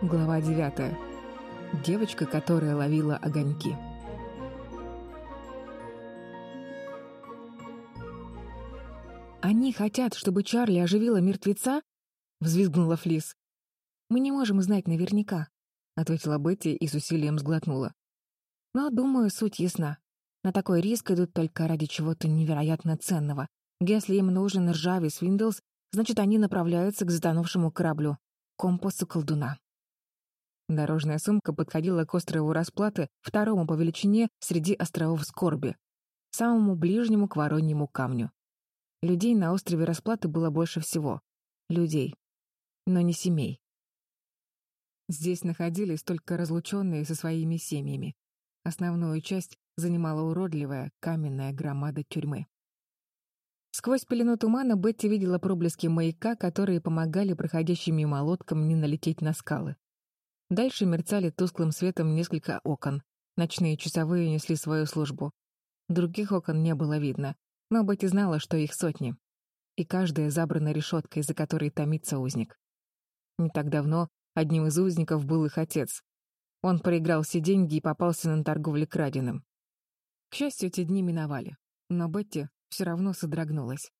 Глава 9. Девочка, которая ловила огоньки. «Они хотят, чтобы Чарли оживила мертвеца?» — взвизгнула Флис. «Мы не можем знать наверняка», — ответила Бетти и с усилием сглотнула. «Но, думаю, суть ясна. На такой риск идут только ради чего-то невероятно ценного. Если им нужен ржавый Свиндлс, значит, они направляются к затонувшему кораблю, компасу колдуна». Дорожная сумка подходила к острову Расплаты, второму по величине среди островов Скорби, самому ближнему к Вороньему камню. Людей на острове Расплаты было больше всего. Людей. Но не семей. Здесь находились только разлученные со своими семьями. Основную часть занимала уродливая каменная громада тюрьмы. Сквозь пелену тумана Бетти видела проблески маяка, которые помогали проходящим мимо лодкам не налететь на скалы. Дальше мерцали тусклым светом несколько окон. Ночные часовые несли свою службу. Других окон не было видно, но Бетти знала, что их сотни. И каждая забрана решеткой, за которой томится узник. Не так давно одним из узников был их отец. Он проиграл все деньги и попался на торговле краденым. К счастью, эти дни миновали. Но Бетти все равно содрогнулась.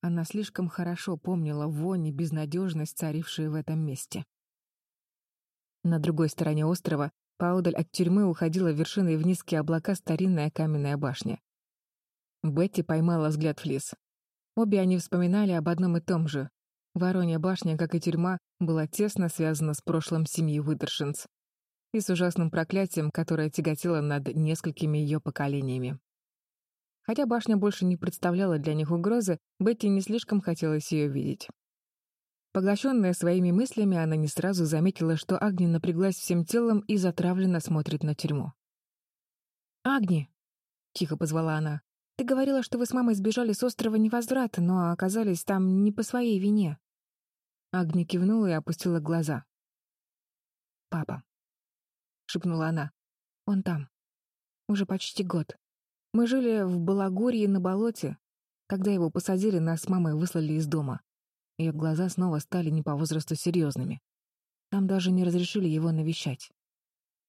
Она слишком хорошо помнила вонь и безнадежность, царившие в этом месте. На другой стороне острова, поодаль от тюрьмы, уходила вершиной в низкие облака старинная каменная башня. Бетти поймала взгляд Флис. Обе они вспоминали об одном и том же. Воронья башня, как и тюрьма, была тесно связана с прошлым семьи Уитершинс и с ужасным проклятием, которое тяготело над несколькими ее поколениями. Хотя башня больше не представляла для них угрозы, Бетти не слишком хотелось ее видеть. Поглощенная своими мыслями, она не сразу заметила, что Агни напряглась всем телом и затравленно смотрит на тюрьму. «Агни!» — тихо позвала она. «Ты говорила, что вы с мамой сбежали с острова невозврата, но оказались там не по своей вине». Агни кивнула и опустила глаза. «Папа», — шепнула она, — «он там. Уже почти год. Мы жили в Балагурье на болоте. Когда его посадили, нас с мамой выслали из дома. Ее глаза снова стали не по возрасту серьезными. Нам даже не разрешили его навещать.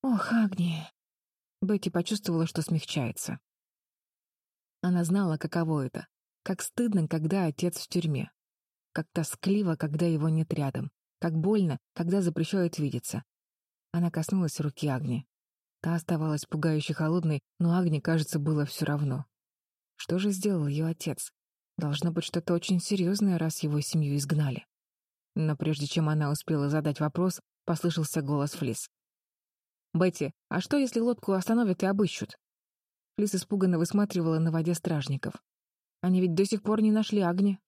«Ох, Агни!» Бетти почувствовала, что смягчается. Она знала, каково это. Как стыдно, когда отец в тюрьме. Как тоскливо, когда его нет рядом. Как больно, когда запрещают видеться. Она коснулась руки Агни. Та оставалась пугающе холодной, но Агни, кажется, было все равно. Что же сделал ее отец? Должно быть что-то очень серьезное, раз его семью изгнали. Но прежде чем она успела задать вопрос, послышался голос Флис. «Бетти, а что, если лодку остановят и обыщут?» Флис испуганно высматривала на воде стражников. «Они ведь до сих пор не нашли огня».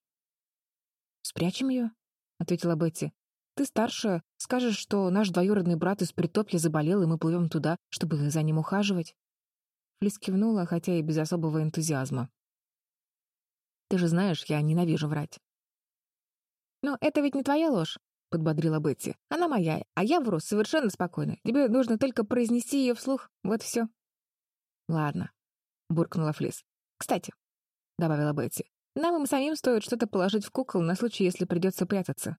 «Спрячем ее?» — ответила Бетти. «Ты старшая, скажешь, что наш двоюродный брат из Притопья заболел, и мы плывем туда, чтобы за ним ухаживать». Флис кивнула, хотя и без особого энтузиазма. Ты же знаешь, я ненавижу врать. «Но это ведь не твоя ложь», — подбодрила Бетти. «Она моя, а я вру совершенно спокойно. Тебе нужно только произнести ее вслух. Вот все». «Ладно», — буркнула Флис. «Кстати», — добавила Бетти, «нам им самим стоит что-то положить в кукол на случай, если придется прятаться».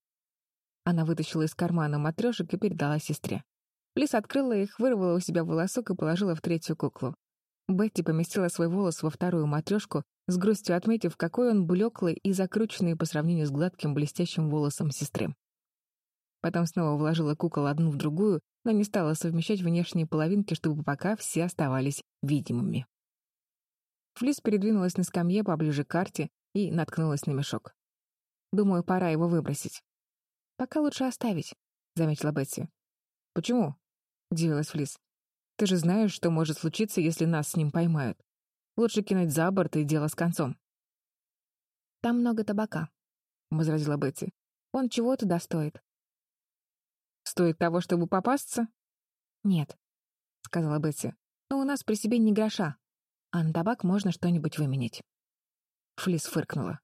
Она вытащила из кармана матрешек и передала сестре. Флис открыла их, вырвала у себя волосок и положила в третью куклу. Бетти поместила свой волос во вторую матрешку с грустью отметив, какой он блеклый и закрученный по сравнению с гладким блестящим волосом сестры. Потом снова вложила кукол одну в другую, но не стала совмещать внешние половинки, чтобы пока все оставались видимыми. Флис передвинулась на скамье поближе к карте и наткнулась на мешок. «Думаю, пора его выбросить». «Пока лучше оставить», — заметила Бетти. «Почему?» — удивилась Флис. «Ты же знаешь, что может случиться, если нас с ним поймают. Лучше кинуть за борт и дело с концом. «Там много табака», — возразила Бетти. «Он чего-то достоит». «Стоит того, чтобы попасться?» «Нет», — сказала Бетти. «Но у нас при себе не гроша, а на табак можно что-нибудь выменить». Флис фыркнула.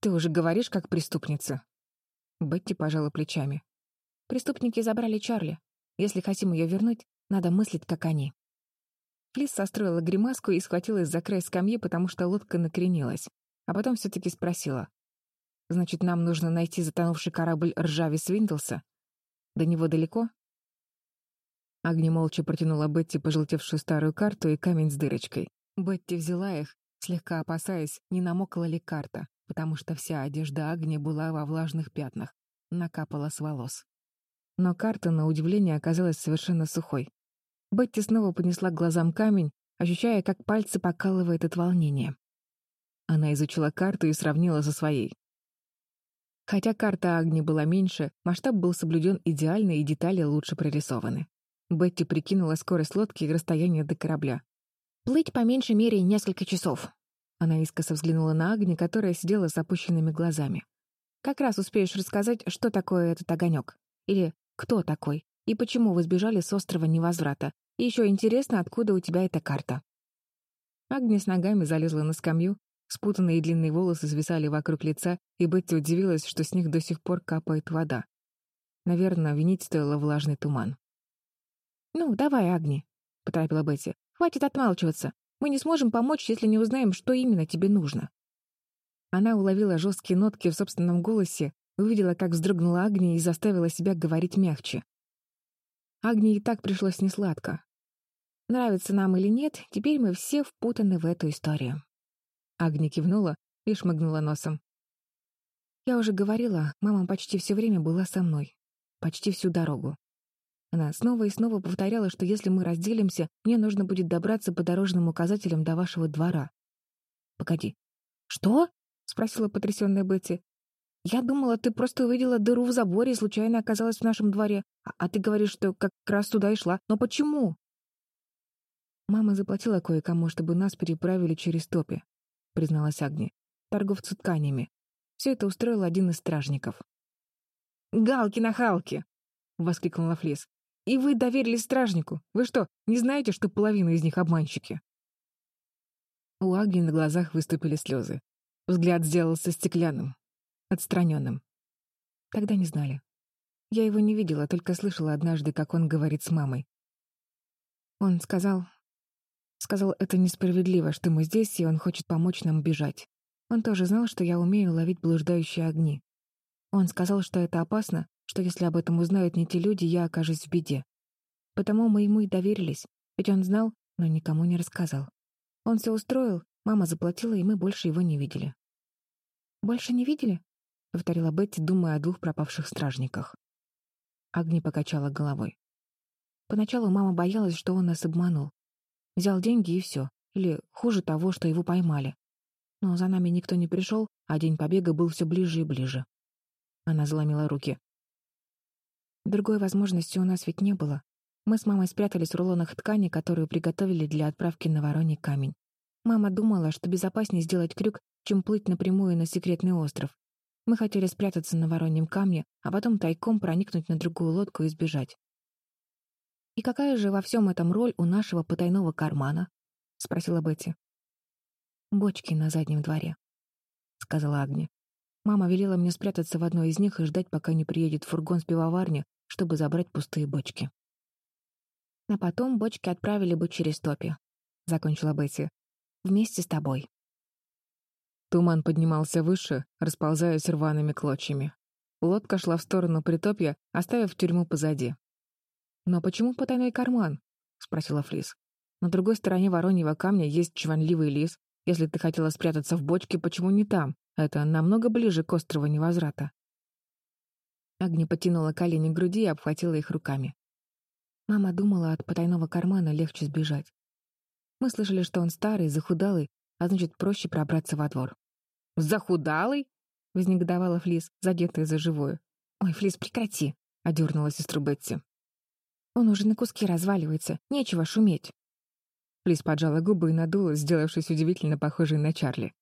«Ты уже говоришь, как преступница». Бетти пожала плечами. «Преступники забрали Чарли. Если хотим ее вернуть, надо мыслить, как они». Флис состроила гримаску и схватилась за край скамьи, потому что лодка накренилась. А потом все-таки спросила. «Значит, нам нужно найти затонувший корабль ржави Свиндлса? До него далеко? Агни молча протянула Бетти пожелтевшую старую карту и камень с дырочкой. Бетти взяла их, слегка опасаясь, не намокла ли карта, потому что вся одежда Агни была во влажных пятнах, накапала с волос. Но карта, на удивление, оказалась совершенно сухой. Бетти снова поднесла к глазам камень, ощущая, как пальцы покалывает от волнения. Она изучила карту и сравнила со своей. Хотя карта Агни была меньше, масштаб был соблюден идеально и детали лучше прорисованы. Бетти прикинула скорость лодки и расстояние до корабля. «Плыть по меньшей мере несколько часов». Она искоса взглянула на Агни, которая сидела с опущенными глазами. «Как раз успеешь рассказать, что такое этот огонек. Или кто такой, и почему вы сбежали с острова невозврата. И еще интересно, откуда у тебя эта карта». Агни с ногами залезла на скамью, спутанные длинные волосы свисали вокруг лица, и Бетти удивилась, что с них до сих пор капает вода. Наверное, винить стоило влажный туман. «Ну, давай, Агни», — поторопила Бетти. «Хватит отмалчиваться. Мы не сможем помочь, если не узнаем, что именно тебе нужно». Она уловила жесткие нотки в собственном голосе, увидела, как вздрогнула Агни и заставила себя говорить мягче. Агни и так пришлось несладко. Нравится нам или нет, теперь мы все впутаны в эту историю. Агни кивнула и шмыгнула носом. Я уже говорила, мама почти все время была со мной. Почти всю дорогу. Она снова и снова повторяла, что если мы разделимся, мне нужно будет добраться по дорожным указателям до вашего двора. «Погоди. Что?» — спросила потрясённая Бетти. «Я думала, ты просто увидела дыру в заборе и случайно оказалась в нашем дворе. А, а ты говоришь, что как раз туда и шла. Но почему?» «Мама заплатила кое-кому, чтобы нас переправили через топи», — призналась Агни. «Торговцу тканями. Все это устроил один из стражников». «Галки на халки!» — воскликнула Флис. И вы доверились стражнику? Вы что, не знаете, что половина из них обманщики?» У Аги на глазах выступили слезы. Взгляд сделался стеклянным, отстраненным. Тогда не знали. Я его не видела, только слышала однажды, как он говорит с мамой. Он сказал... Сказал, это несправедливо, что мы здесь, и он хочет помочь нам бежать. Он тоже знал, что я умею ловить блуждающие огни. Он сказал, что это опасно, что если об этом узнают не те люди, я окажусь в беде. Потому мы ему и доверились, ведь он знал, но никому не рассказал. Он все устроил, мама заплатила, и мы больше его не видели. «Больше не видели?» — повторила Бетти, думая о двух пропавших стражниках. Агни покачала головой. Поначалу мама боялась, что он нас обманул. Взял деньги и все, или хуже того, что его поймали. Но за нами никто не пришел, а день побега был все ближе и ближе. Она заломила руки. Другой возможности у нас ведь не было. Мы с мамой спрятались в рулонах ткани, которую приготовили для отправки на Вороний камень. Мама думала, что безопаснее сделать крюк, чем плыть напрямую на секретный остров. Мы хотели спрятаться на Вороньем камне, а потом тайком проникнуть на другую лодку и сбежать. «И какая же во всем этом роль у нашего потайного кармана?» — спросила Бетти. «Бочки на заднем дворе», — сказала Агни. Мама велела мне спрятаться в одной из них и ждать, пока не приедет фургон с пивоварни, чтобы забрать пустые бочки. А потом бочки отправили бы через топи, — закончила Бетти. Вместе с тобой. Туман поднимался выше, расползаясь рваными клочьями. Лодка шла в сторону притопья, оставив тюрьму позади. «Но почему потайной карман?» — спросила Флис. «На другой стороне Вороньего камня есть чванливый лис. Если ты хотела спрятаться в бочке, почему не там? Это намного ближе к острову Невозврата». Агни потянула колени к груди и обхватила их руками. Мама думала, от потайного кармана легче сбежать. Мы слышали, что он старый, захудалый, а значит, проще пробраться во двор. «Захудалый?» — вознегодовала Флис, задетая за живую. «Ой, Флис, прекрати!» — одернула сестру Бетти. «Он уже на куски разваливается, нечего шуметь». Флис поджала губы и надулась, сделавшись удивительно похожей на Чарли.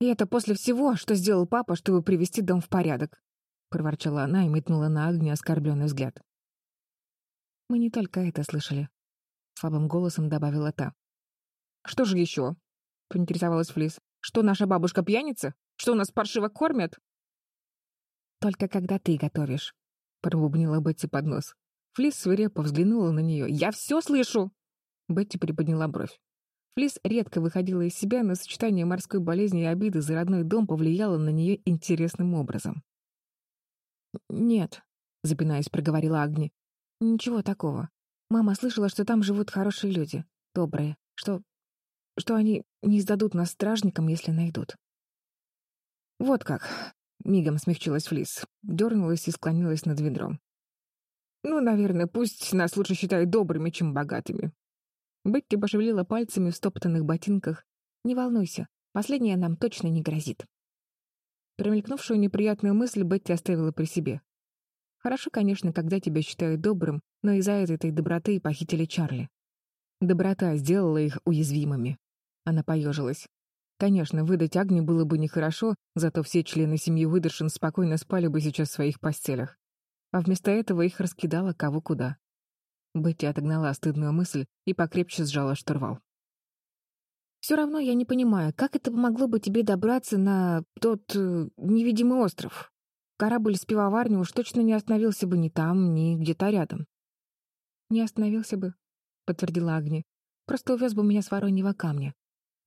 «И это после всего, что сделал папа, чтобы привести дом в порядок. — проворчала она и метнула на Агню оскорбленный взгляд. «Мы не только это слышали», — слабым голосом добавила та. «Что же еще?» — поинтересовалась Флис. «Что, наша бабушка пьяница? Что, нас паршиво кормят?» «Только когда ты готовишь», — пробубнила Бетти под нос. Флис свирепо взглянула на нее. «Я все слышу!» Бетти приподняла бровь. Флис редко выходила из себя, но сочетание морской болезни и обиды за родной дом повлияло на нее интересным образом. «Нет», — запинаясь, проговорила Агни. Ничего такого. Мама слышала, что там живут хорошие люди, добрые, что... что они не сдадут нас стражникам, если найдут. Вот как. Мигом смягчилась Флис, дернулась и склонилась над ведром. Ну, наверное, пусть нас лучше считают добрыми, чем богатыми. Бетти пошевелила пальцами в стоптанных ботинках. Не волнуйся, последнее нам точно не грозит. Промелькнувшую неприятную мысль Бетти оставила при себе. Хорошо, конечно, когда тебя считают добрым, но из-за этой доброты похитили Чарли. Доброта сделала их уязвимыми. Она поежилась. Конечно, выдать Агни было бы нехорошо, зато все члены семьи Выдершин спокойно спали бы сейчас в своих постелях. А вместо этого их раскидало кого куда. Бетти отогнала стыдную мысль и покрепче сжала штурвал. «Все равно я не понимаю, как это помогло бы тебе добраться на тот э, невидимый остров? Корабль с пивоварни уж точно не остановился бы ни там, ни где-то рядом». «Не остановился бы», — подтвердила Агни. «Просто увез бы меня с Вороньего камня.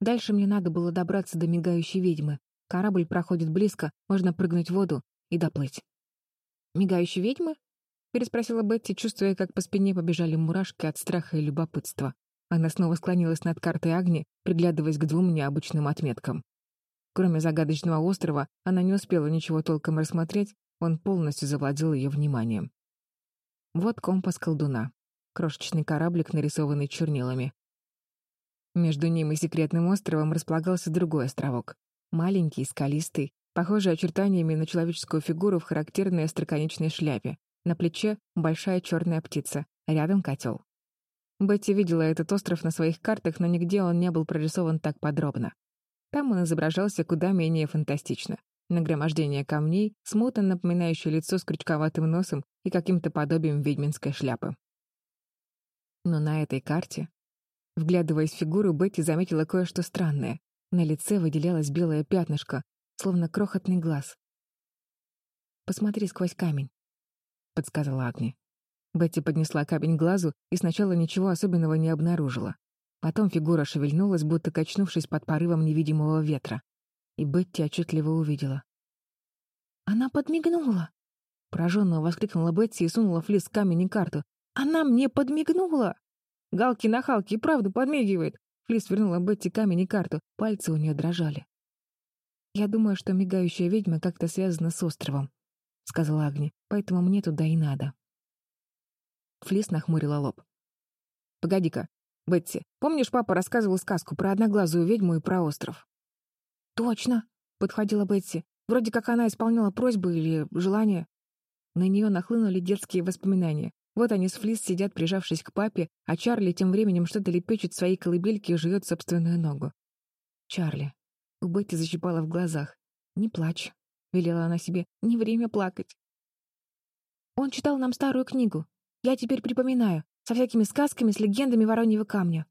Дальше мне надо было добраться до мигающей ведьмы. Корабль проходит близко, можно прыгнуть в воду и доплыть. «Мигающей ведьмы?» — переспросила Бетти, чувствуя, как по спине побежали мурашки от страха и любопытства. Она снова склонилась над картой Агни, приглядываясь к двум необычным отметкам. Кроме загадочного острова, она не успела ничего толком рассмотреть, он полностью завладел ее вниманием. Вот компас колдуна. Крошечный кораблик, нарисованный чернилами. Между ним и секретным островом располагался другой островок. Маленький, скалистый, похожий очертаниями на человеческую фигуру в характерной остроконечной шляпе. На плече большая черная птица, рядом котел. Бетти видела этот остров на своих картах, но нигде он не был прорисован так подробно. Там он изображался куда менее фантастично. Нагромождение камней, смутно напоминающее лицо с крючковатым носом и каким-то подобием ведьминской шляпы. Но на этой карте Вглядываясь в фигуру, Бетти заметила кое-что странное. На лице выделялось белое пятнышко, словно крохотный глаз. «Посмотри сквозь камень», — подсказала Агни. Бетти поднесла камень к глазу и сначала ничего особенного не обнаружила. Потом фигура шевельнулась, будто качнувшись под порывом невидимого ветра. И Бетти отчетливо увидела. «Она подмигнула!» Пораженно воскликнула Бетти и сунула Флис камень и карту. «Она мне подмигнула!» Галки на Халки и правда подмигивает. Флис вернула Бетти камень и карту. Пальцы у нее дрожали. «Я думаю, что мигающая ведьма как-то связана с островом», — сказала Агни, «поэтому мне туда и надо». Флис нахмурила лоб. «Погоди-ка, Бетти, помнишь, папа рассказывал сказку про одноглазую ведьму и про остров?» «Точно», — подходила Бетти. Вроде как она исполняла просьбы или желания. На нее нахлынули детские воспоминания. Вот они с Флис сидят, прижавшись к папе, а Чарли тем временем что-то лепечет в своей колыбельке и жует собственную ногу. «Чарли». У Бетти защипала в глазах. «Не плачь», — велела она себе. «Не время плакать». «Он читал нам старую книгу. Я теперь припоминаю. Со всякими сказками, с легендами Вороньего камня».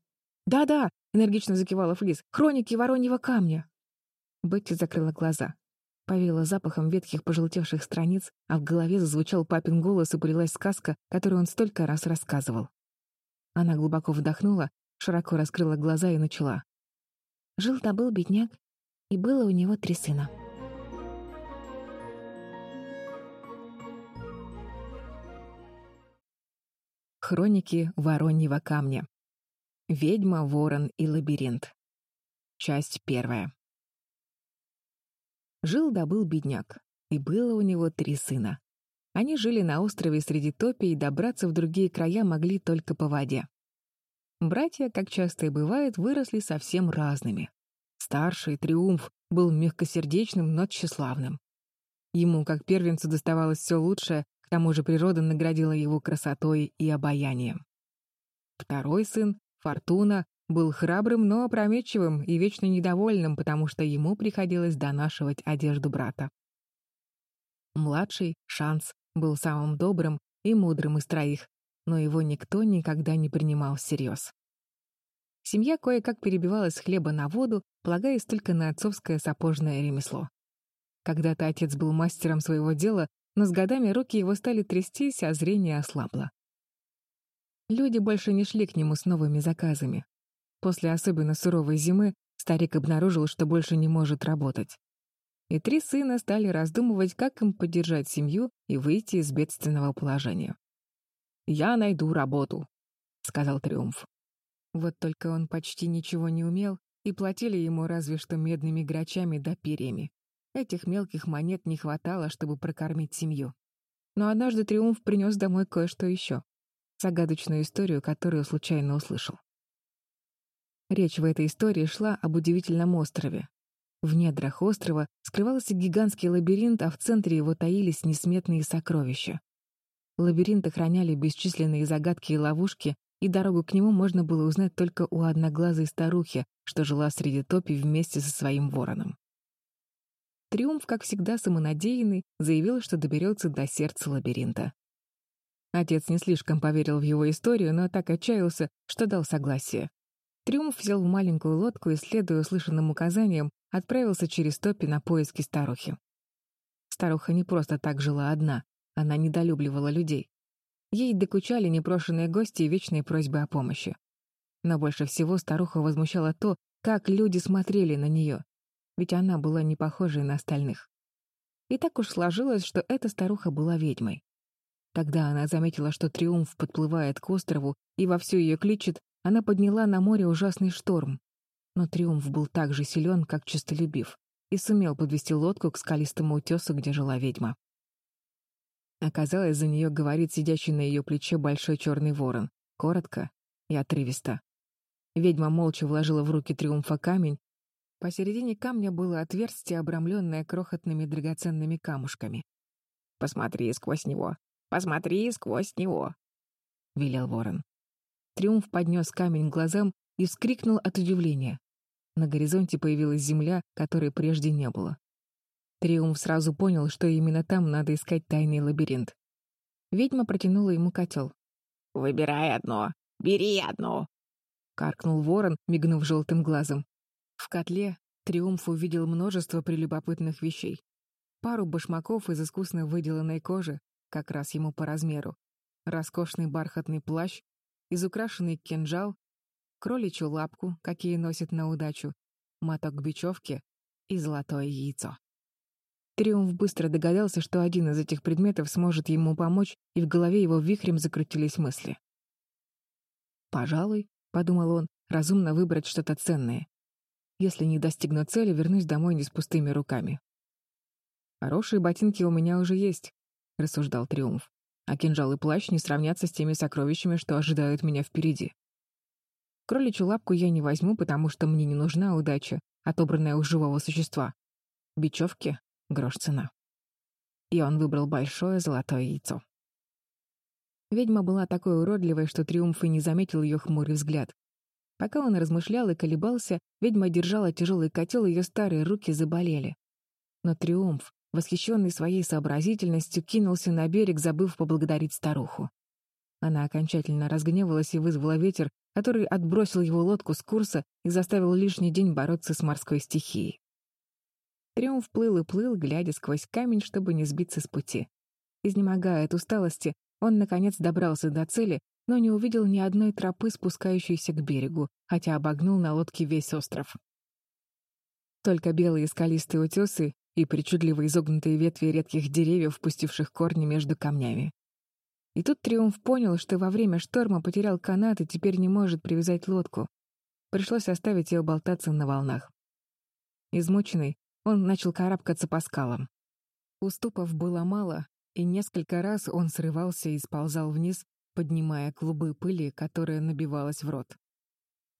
«Да-да», — энергично закивала Флис. «Хроники Вороньего камня». Бетти закрыла глаза. Повеяло запахом ветхих пожелтевших страниц, а в голове зазвучал папин голос и полилась сказка, которую он столько раз рассказывал. Она глубоко вдохнула, широко раскрыла глаза и начала. Жил-то был бедняк, и было у него три сына. Хроники Вороньего камня. Ведьма, ворон и лабиринт. Часть первая. Жил-добыл бедняк, и было у него три сына. Они жили на острове среди топи и добраться в другие края могли только по воде. Братья, как часто и бывает, выросли совсем разными. Старший, Триумф, был мягкосердечным, но тщеславным. Ему, как первенцу, доставалось все лучшее, к тому же природа наградила его красотой и обаянием. Второй сын, Фортуна, был храбрым, но опрометчивым и вечно недовольным, потому что ему приходилось донашивать одежду брата. Младший, Шанс, был самым добрым и мудрым из троих, но его никто никогда не принимал всерьез. Семья кое-как перебивалась хлеба на воду, полагаясь только на отцовское сапожное ремесло. Когда-то отец был мастером своего дела, но с годами руки его стали трястись, а зрение ослабло. Люди больше не шли к нему с новыми заказами. После особенно суровой зимы старик обнаружил, что больше не может работать. И три сына стали раздумывать, как им поддержать семью и выйти из бедственного положения. Я найду работу», — сказал Триумф. Вот только он почти ничего не умел, и платили ему разве что медными грачами да перьями. Этих мелких монет не хватало, чтобы прокормить семью. Но однажды Триумф принес домой кое-что еще. Загадочную историю, которую случайно услышал. Речь в этой истории шла об удивительном острове. В недрах острова скрывался гигантский лабиринт, а в центре его таились несметные сокровища. Лабиринт охраняли бесчисленные загадки и ловушки, и дорогу к нему можно было узнать только у одноглазой старухи, что жила среди топи вместе со своим вороном. Триумф, как всегда самонадеянный, заявил, что доберется до сердца лабиринта. Отец не слишком поверил в его историю, но так отчаялся, что дал согласие. Триумф взял маленькую лодку и, следуя услышанным указаниям, отправился через топи на поиски старухи. Старуха не просто так жила одна, она недолюбливала людей. Ей докучали непрошенные гости и вечные просьбы о помощи. Но больше всего старуха возмущала то, как люди смотрели на нее, ведь она была не похожей на остальных. И так уж сложилось, что эта старуха была ведьмой. Тогда она заметила, что Триумф подплывает к острову и вовсю ее кличет, она подняла на море ужасный шторм. Но Триумф был так же силен, как честолюбив, и сумел подвести лодку к скалистому утесу, где жила ведьма. Оказалось, за нее говорит сидящий на ее плече большой черный ворон, коротко и отрывисто. Ведьма молча вложила в руки Триумфа камень. Посередине камня было отверстие, обрамленное крохотными драгоценными камушками. «Посмотри сквозь него! Посмотри сквозь него!» — велел ворон. Триумф поднес камень к глазам и вскрикнул от удивления. На горизонте появилась земля, которой прежде не было. Триумф сразу понял, что именно там надо искать тайный лабиринт. Ведьма протянула ему котел. «Выбирай одно! Бери одно!» — каркнул ворон, мигнув желтым глазом. В котле Триумф увидел множество прелюбопытных вещей. Пару башмаков из искусно выделанной кожи, как раз ему по размеру, роскошный бархатный плащ, изукрашенный кинжал, кроличью лапку, какие носят на удачу, моток бечевки и золотое яйцо. Триумф быстро догадался, что один из этих предметов сможет ему помочь, и в голове его вихрем закрутились мысли. «Пожалуй», — подумал он, — «разумно выбрать что-то ценное. Если не достигну цели, вернусь домой не с пустыми руками». «Хорошие ботинки у меня уже есть», — рассуждал Триумф. «А кинжал и плащ не сравнятся с теми сокровищами, что ожидают меня впереди. Кроличью лапку я не возьму, потому что мне не нужна удача, отобранная у живого существа. Бечевки Грош цена. И он выбрал большое золотое яйцо. Ведьма была такой уродливой, что Триумф и не заметил ее хмурый взгляд. Пока он размышлял и колебался, ведьма держала тяжелый котел, ее старые руки заболели. Но Триумф, восхищенный своей сообразительностью, кинулся на берег, забыв поблагодарить старуху. Она окончательно разгневалась и вызвала ветер, который отбросил его лодку с курса и заставил лишний день бороться с морской стихией. Триумф плыл и плыл, глядя сквозь камень, чтобы не сбиться с пути. Изнемогая от усталости, он, наконец, добрался до цели, но не увидел ни одной тропы, спускающейся к берегу, хотя обогнул на лодке весь остров. Только белые скалистые утесы и причудливо изогнутые ветви редких деревьев, пустивших корни между камнями. И тут Триумф понял, что во время шторма потерял канат и теперь не может привязать лодку. Пришлось оставить ее болтаться на волнах. Измученный, он начал карабкаться по скалам. Уступов было мало, и несколько раз он срывался и сползал вниз, поднимая клубы пыли, которая набивалась в рот.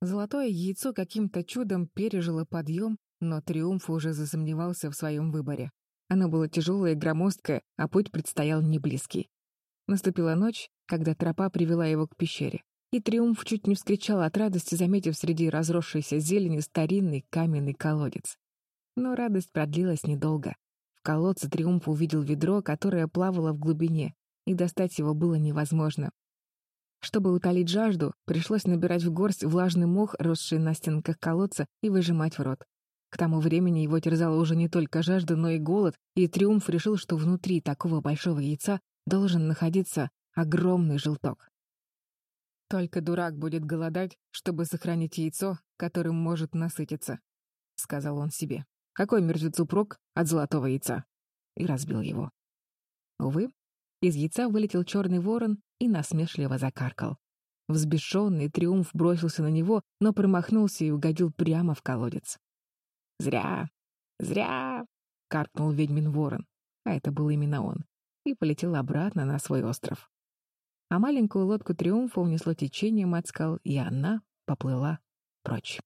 Золотое яйцо каким-то чудом пережило подъем, но Триумф уже засомневался в своем выборе. Оно было тяжелое и громоздкое, а путь предстоял неблизкий. Наступила ночь, когда тропа привела его к пещере. И Триумф чуть не вскричал от радости, заметив среди разросшейся зелени старинный каменный колодец. Но радость продлилась недолго. В колодце Триумф увидел ведро, которое плавало в глубине, и достать его было невозможно. Чтобы утолить жажду, пришлось набирать в горсть влажный мох, росший на стенках колодца, и выжимать в рот. К тому времени его терзала уже не только жажда, но и голод, и Триумф решил, что внутри такого большого яйца должен находиться огромный желток. «Только дурак будет голодать, чтобы сохранить яйцо, которым может насытиться», — сказал он себе. Какой мертвецу прок от золотого яйца? И разбил его. Увы, из яйца вылетел черный ворон и насмешливо закаркал. Взбешенный триумф бросился на него, но промахнулся и угодил прямо в колодец. «Зря! Зря!» — каркнул ведьмин ворон, а это был именно он, и полетел обратно на свой остров. А маленькую лодку триумфа унесло течением от скал, и она поплыла прочь.